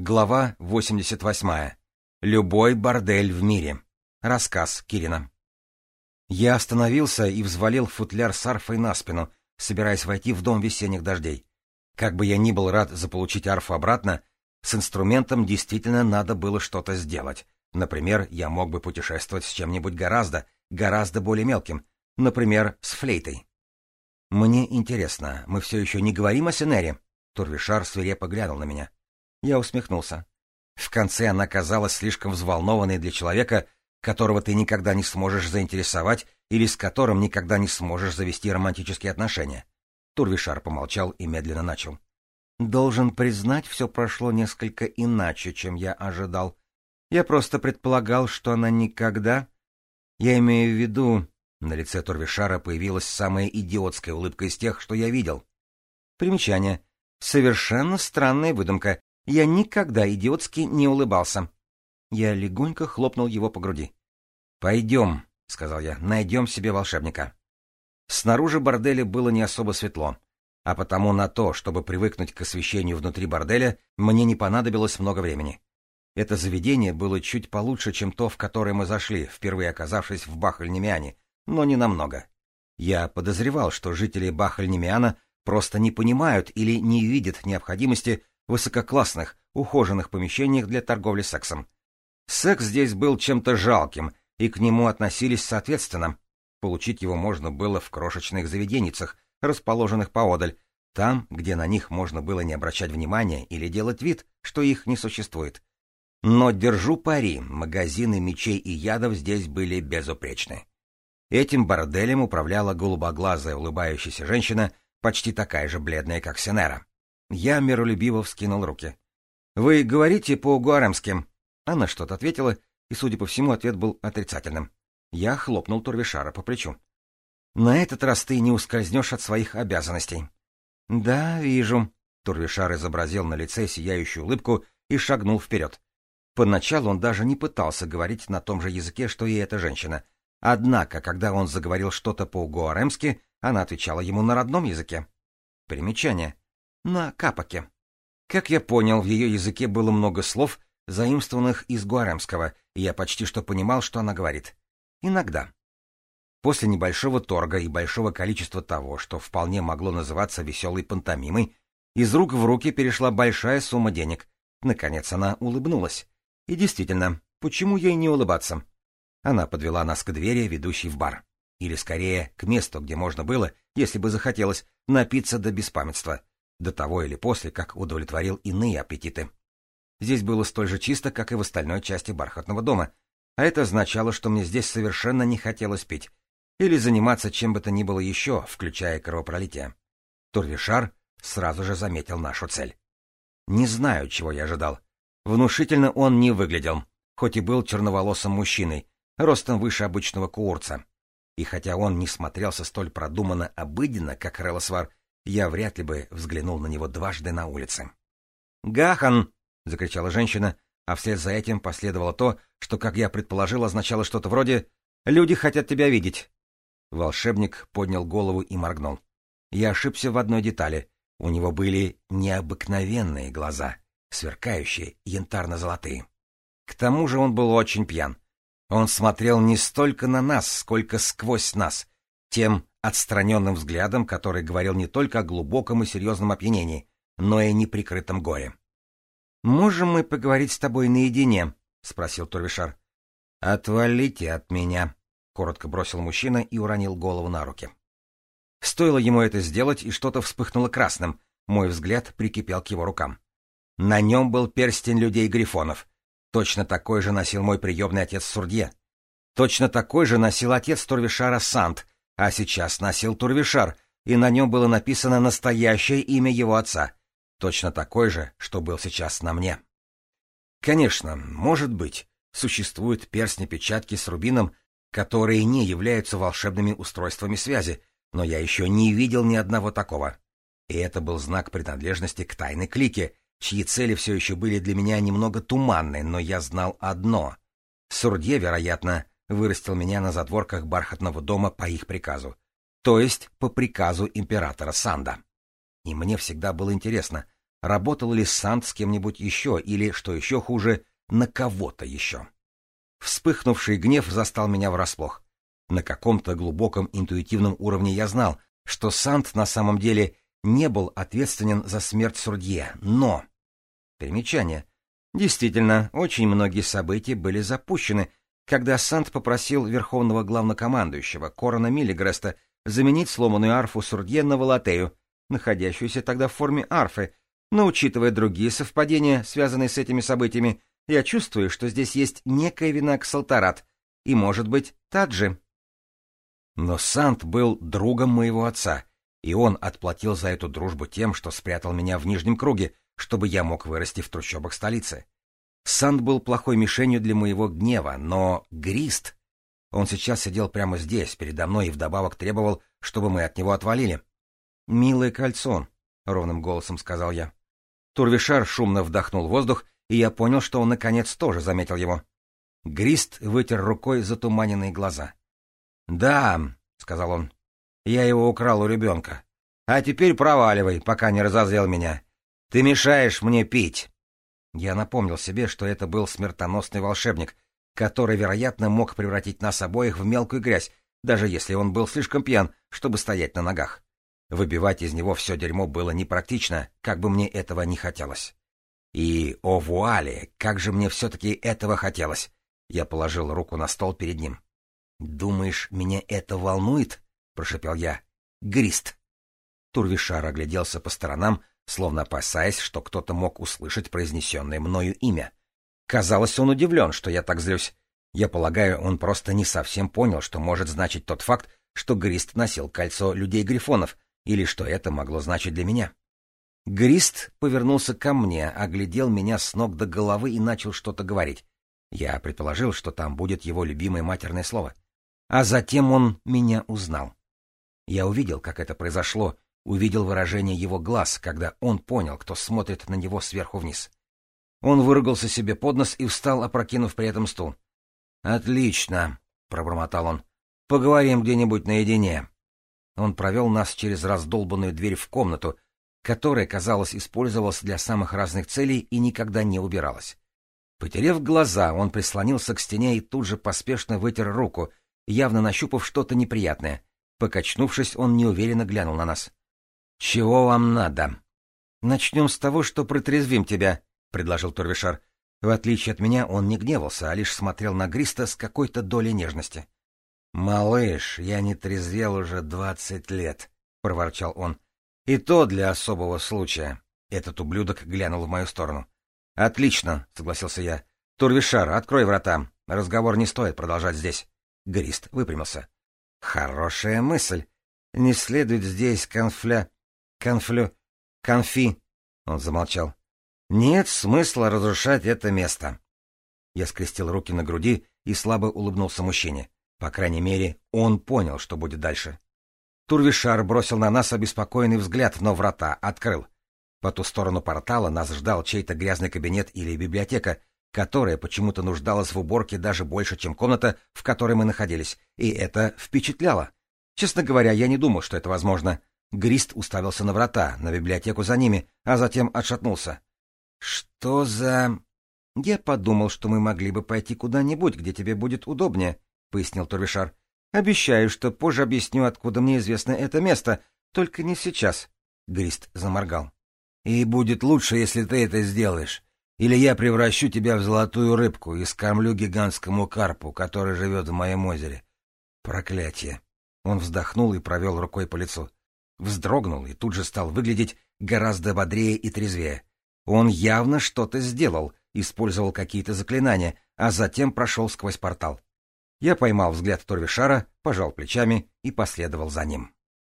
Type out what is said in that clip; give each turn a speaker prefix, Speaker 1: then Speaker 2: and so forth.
Speaker 1: Глава 88. Любой бордель в мире. Рассказ Кирина. Я остановился и взвалил футляр с арфой на спину, собираясь войти в дом весенних дождей. Как бы я ни был рад заполучить арфу обратно, с инструментом действительно надо было что-то сделать. Например, я мог бы путешествовать с чем-нибудь гораздо, гораздо более мелким. Например, с флейтой. Мне интересно, мы все еще не говорим о Сенере? Турвишар свирепо глянул на меня. — я усмехнулся. В конце она казалась слишком взволнованной для человека, которого ты никогда не сможешь заинтересовать или с которым никогда не сможешь завести романтические отношения. Турвишар помолчал и медленно начал. «Должен признать, все прошло несколько иначе, чем я ожидал. Я просто предполагал, что она никогда...» «Я имею в виду...» На лице Турвишара появилась самая идиотская улыбка из тех, что я видел. Примечание. Совершенно странная выдумка. Я никогда идиотски не улыбался. Я легонько хлопнул его по груди. «Пойдем», — сказал я, — «найдем себе волшебника». Снаружи борделя было не особо светло, а потому на то, чтобы привыкнуть к освещению внутри борделя, мне не понадобилось много времени. Это заведение было чуть получше, чем то, в которое мы зашли, впервые оказавшись в Бахальнемиане, но не намного. Я подозревал, что жители Бахальнемиана просто не понимают или не видят необходимости высококлассных, ухоженных помещениях для торговли сексом. Секс здесь был чем-то жалким, и к нему относились соответственно. Получить его можно было в крошечных заведеницах, расположенных поодаль, там, где на них можно было не обращать внимания или делать вид, что их не существует. Но держу пари, магазины мечей и ядов здесь были безупречны. Этим борделем управляла голубоглазая улыбающаяся женщина, почти такая же бледная, как Сенера. Я миролюбиво вскинул руки. «Вы говорите по-гуаремски?» Она что-то ответила, и, судя по всему, ответ был отрицательным. Я хлопнул Турвишара по плечу. «На этот раз ты не ускользнешь от своих обязанностей». «Да, вижу». Турвишар изобразил на лице сияющую улыбку и шагнул вперед. Поначалу он даже не пытался говорить на том же языке, что и эта женщина. Однако, когда он заговорил что-то по-гуаремски, она отвечала ему на родном языке. Примечание на капоке. Как я понял, в ее языке было много слов, заимствованных из гуаремского, и я почти что понимал, что она говорит. Иногда. После небольшого торга и большого количества того, что вполне могло называться веселой пантомимой, из рук в руки перешла большая сумма денег. Наконец она улыбнулась. И действительно, почему ей не улыбаться? Она подвела нас к двери, ведущей в бар. Или, скорее, к месту, где можно было, если бы захотелось, напиться до беспамятства — до того или после, как удовлетворил иные аппетиты. Здесь было столь же чисто, как и в остальной части бархатного дома, а это означало, что мне здесь совершенно не хотелось пить или заниматься чем бы то ни было еще, включая кровопролитие. Турвишар сразу же заметил нашу цель. Не знаю, чего я ожидал. Внушительно он не выглядел, хоть и был черноволосым мужчиной, ростом выше обычного курца. И хотя он не смотрелся столь продуманно обыденно, как Релосвар, я вряд ли бы взглянул на него дважды на улице. «Гахан!» — закричала женщина, а вслед за этим последовало то, что, как я предположил, означало что-то вроде «Люди хотят тебя видеть». Волшебник поднял голову и моргнул. Я ошибся в одной детали. У него были необыкновенные глаза, сверкающие, янтарно-золотые. К тому же он был очень пьян. Он смотрел не столько на нас, сколько сквозь нас, тем отстраненным взглядом, который говорил не только о глубоком и серьезном опьянении, но и неприкрытом горе. «Можем мы поговорить с тобой наедине?» — спросил Турвишар. «Отвалите от меня», — коротко бросил мужчина и уронил голову на руки. Стоило ему это сделать, и что-то вспыхнуло красным. Мой взгляд прикипел к его рукам. На нем был перстень людей-грифонов. Точно такой же носил мой приемный отец Сурдье. Точно такой же носил отец Турвишара Сант, а сейчас носил турвишар, и на нем было написано настоящее имя его отца, точно такой же, что был сейчас на мне. Конечно, может быть, существуют перстни-печатки с рубином, которые не являются волшебными устройствами связи, но я еще не видел ни одного такого. И это был знак принадлежности к тайной клике, чьи цели все еще были для меня немного туманны, но я знал одно. Сурдье, вероятно, вырастил меня на затворках бархатного дома по их приказу, то есть по приказу императора Санда. И мне всегда было интересно, работал ли Санд с кем-нибудь еще или, что еще хуже, на кого-то еще. Вспыхнувший гнев застал меня врасплох. На каком-то глубоком интуитивном уровне я знал, что Санд на самом деле не был ответственен за смерть Сурдье, но... Примечание. Действительно, очень многие события были запущены, когда Сант попросил верховного главнокомандующего, Корона Миллигреста, заменить сломанную арфу Сурген на Волотею, находящуюся тогда в форме арфы, но учитывая другие совпадения, связанные с этими событиями, я чувствую, что здесь есть некая вина Ксалтарат, и, может быть, Таджи. Но Сант был другом моего отца, и он отплатил за эту дружбу тем, что спрятал меня в Нижнем круге, чтобы я мог вырасти в трущобах столицы. Санд был плохой мишенью для моего гнева, но Грист... Он сейчас сидел прямо здесь, передо мной, и вдобавок требовал, чтобы мы от него отвалили. «Милое кольцо», — ровным голосом сказал я. Турвишар шумно вдохнул воздух, и я понял, что он, наконец, тоже заметил его. Грист вытер рукой затуманенные глаза. «Да», — сказал он, — «я его украл у ребенка. А теперь проваливай, пока не разозлил меня. Ты мешаешь мне пить». Я напомнил себе, что это был смертоносный волшебник, который, вероятно, мог превратить нас обоих в мелкую грязь, даже если он был слишком пьян, чтобы стоять на ногах. Выбивать из него все дерьмо было непрактично, как бы мне этого не хотелось. И, о вуале, как же мне все-таки этого хотелось! Я положил руку на стол перед ним. «Думаешь, меня это волнует?» — прошепел я. «Грист!» Турвишар огляделся по сторонам, словно опасаясь, что кто-то мог услышать произнесенное мною имя. Казалось, он удивлен, что я так злюсь. Я полагаю, он просто не совсем понял, что может значить тот факт, что Грист носил кольцо людей-грифонов, или что это могло значить для меня. Грист повернулся ко мне, оглядел меня с ног до головы и начал что-то говорить. Я предположил, что там будет его любимое матерное слово. А затем он меня узнал. Я увидел, как это произошло, увидел выражение его глаз, когда он понял, кто смотрит на него сверху вниз. Он выругался себе под нос и встал, опрокинув при этом стул. «Отлично!» — пробормотал он. «Поговорим где-нибудь наедине». Он провел нас через раздолбанную дверь в комнату, которая, казалось, использовалась для самых разных целей и никогда не убиралась. Потерев глаза, он прислонился к стене и тут же поспешно вытер руку, явно нащупав что-то неприятное. Покачнувшись, он неуверенно глянул на нас. «Чего вам надо?» «Начнем с того, что протрезвим тебя», — предложил Турвишар. В отличие от меня, он не гневался, а лишь смотрел на Гриста с какой-то долей нежности. «Малыш, я не трезвел уже двадцать лет», — проворчал он. «И то для особого случая». Этот ублюдок глянул в мою сторону. «Отлично», — согласился я. «Турвишар, открой врата. Разговор не стоит продолжать здесь». Грист выпрямился. «Хорошая мысль. Не следует здесь конфля...» конфлю... конфи...» Он замолчал. «Нет смысла разрушать это место». Я скрестил руки на груди и слабо улыбнулся мужчине. По крайней мере, он понял, что будет дальше. Турвишар бросил на нас обеспокоенный взгляд, но врата открыл. По ту сторону портала нас ждал чей-то грязный кабинет или библиотека, которая почему-то нуждалась в уборке даже больше, чем комната, в которой мы находились, и это впечатляло. Честно говоря, я не думал, что это возможно. Грист уставился на врата, на библиотеку за ними, а затем отшатнулся. «Что за...» «Я подумал, что мы могли бы пойти куда-нибудь, где тебе будет удобнее», — пояснил Турвишар. «Обещаю, что позже объясню, откуда мне известно это место, только не сейчас», — Грист заморгал. «И будет лучше, если ты это сделаешь. Или я превращу тебя в золотую рыбку и скормлю гигантскому карпу, который живет в моем озере. Проклятие!» Он вздохнул и провел рукой по лицу вздрогнул и тут же стал выглядеть гораздо бодрее и трезвее. Он явно что-то сделал, использовал какие-то заклинания, а затем прошел сквозь портал. Я поймал взгляд Торвишара, пожал плечами и последовал за ним.